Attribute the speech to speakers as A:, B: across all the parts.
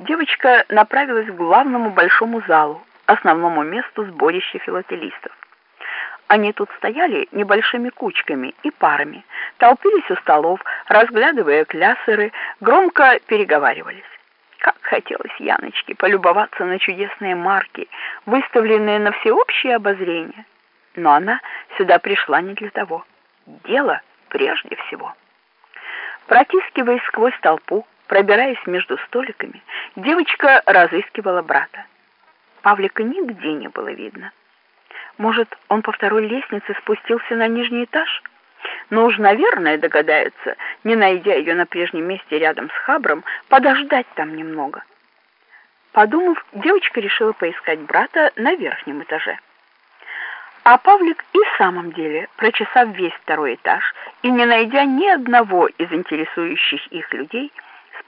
A: девочка направилась к главному большому залу, основному месту сборища филателистов. Они тут стояли небольшими кучками и парами, толпились у столов, разглядывая клясеры, громко переговаривались. Как хотелось Яночке полюбоваться на чудесные марки, выставленные на всеобщее обозрение. Но она сюда пришла не для того. Дело прежде всего. Протискиваясь сквозь толпу, пробираясь между столиками, девочка разыскивала брата. Павлика нигде не было видно. Может, он по второй лестнице спустился на нижний этаж? Но уж, наверное, догадается, не найдя ее на прежнем месте рядом с Хабром, подождать там немного. Подумав, девочка решила поискать брата на верхнем этаже. А Павлик и в самом деле, прочесав весь второй этаж и не найдя ни одного из интересующих их людей,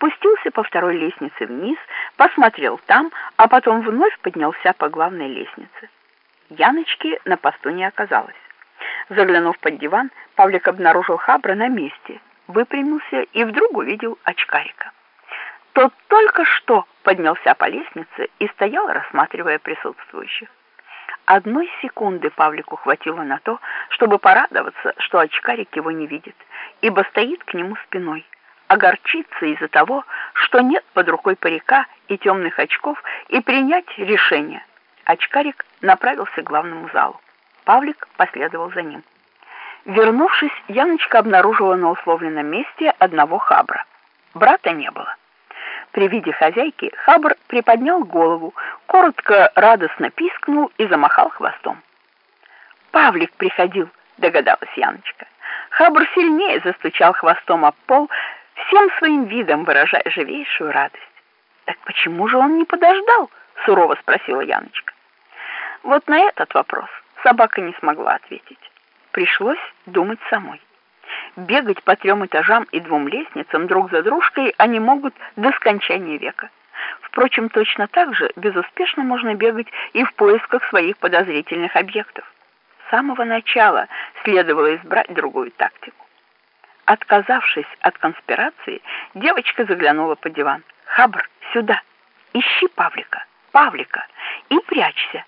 A: спустился по второй лестнице вниз, посмотрел там, а потом вновь поднялся по главной лестнице. Яночки на посту не оказалось. Заглянув под диван, Павлик обнаружил Хабра на месте, выпрямился и вдруг увидел очкарика. Тот только что поднялся по лестнице и стоял, рассматривая присутствующих. Одной секунды Павлику хватило на то, чтобы порадоваться, что очкарик его не видит, ибо стоит к нему спиной, огорчиться из-за того, что нет под рукой парика и темных очков, и принять решение – Очкарик направился к главному залу. Павлик последовал за ним. Вернувшись, Яночка обнаружила на условленном месте одного хабра. Брата не было. При виде хозяйки хабр приподнял голову, коротко радостно пискнул и замахал хвостом. Павлик приходил, догадалась Яночка. Хабр сильнее застучал хвостом об пол, всем своим видом выражая живейшую радость. Так почему же он не подождал? сурово спросила Яночка. Вот на этот вопрос собака не смогла ответить. Пришлось думать самой. Бегать по трем этажам и двум лестницам друг за дружкой они могут до скончания века. Впрочем, точно так же безуспешно можно бегать и в поисках своих подозрительных объектов. С самого начала следовало избрать другую тактику. Отказавшись от конспирации, девочка заглянула под диван. «Хабр, сюда! Ищи Павлика! Павлика! И прячься!»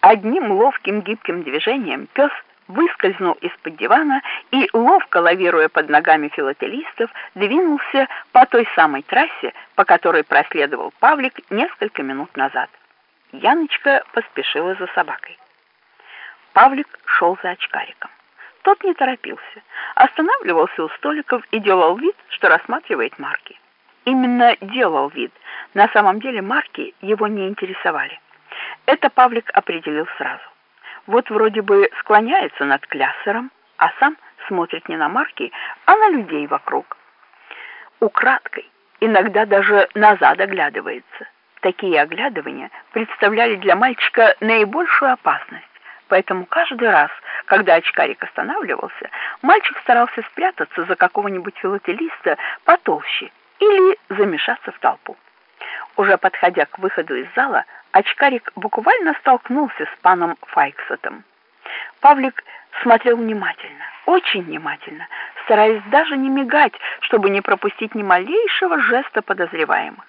A: Одним ловким гибким движением пес выскользнул из-под дивана и, ловко лавируя под ногами филателистов, двинулся по той самой трассе, по которой проследовал Павлик несколько минут назад. Яночка поспешила за собакой. Павлик шел за очкариком. Тот не торопился, останавливался у столиков и делал вид, что рассматривает марки. Именно делал вид. На самом деле марки его не интересовали. Это Павлик определил сразу. Вот вроде бы склоняется над кляссером, а сам смотрит не на марки, а на людей вокруг. Украдкой, иногда даже назад оглядывается. Такие оглядывания представляли для мальчика наибольшую опасность. Поэтому каждый раз, когда очкарик останавливался, мальчик старался спрятаться за какого-нибудь филателиста потолще или замешаться в толпу. Уже подходя к выходу из зала, очкарик буквально столкнулся с паном Файксотом. Павлик смотрел внимательно, очень внимательно, стараясь даже не мигать, чтобы не пропустить ни малейшего жеста подозреваемых.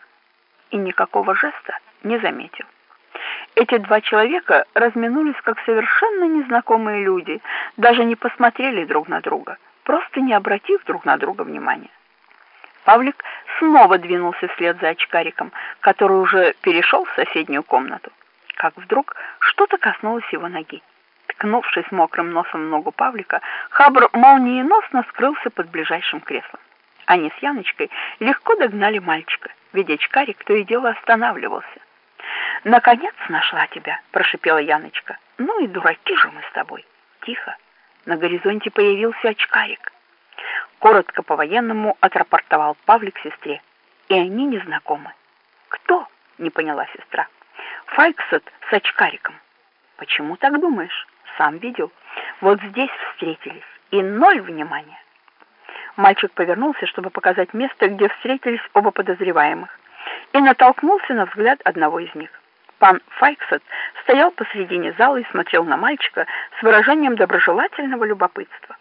A: И никакого жеста не заметил. Эти два человека разминулись как совершенно незнакомые люди, даже не посмотрели друг на друга, просто не обратив друг на друга внимания. Павлик снова двинулся вслед за очкариком, который уже перешел в соседнюю комнату. Как вдруг что-то коснулось его ноги. Ткнувшись мокрым носом в ногу Павлика, Хабр молниеносно скрылся под ближайшим креслом. Они с Яночкой легко догнали мальчика, ведь очкарик то и дело останавливался. «Наконец нашла тебя!» – прошипела Яночка. «Ну и дураки же мы с тобой!» «Тихо!» На горизонте появился очкарик. Коротко по-военному отрапортовал Павлик сестре. И они не знакомы. Кто? Не поняла сестра. Файксет с очкариком. Почему так думаешь? Сам видел. Вот здесь встретились. И ноль внимания. Мальчик повернулся, чтобы показать место, где встретились оба подозреваемых, и натолкнулся на взгляд одного из них. Пан Файксет стоял посредине зала и смотрел на мальчика с выражением доброжелательного любопытства.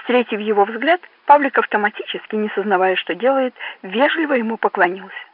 A: Встретив его взгляд, Павлик автоматически, не сознавая, что делает, вежливо ему поклонился.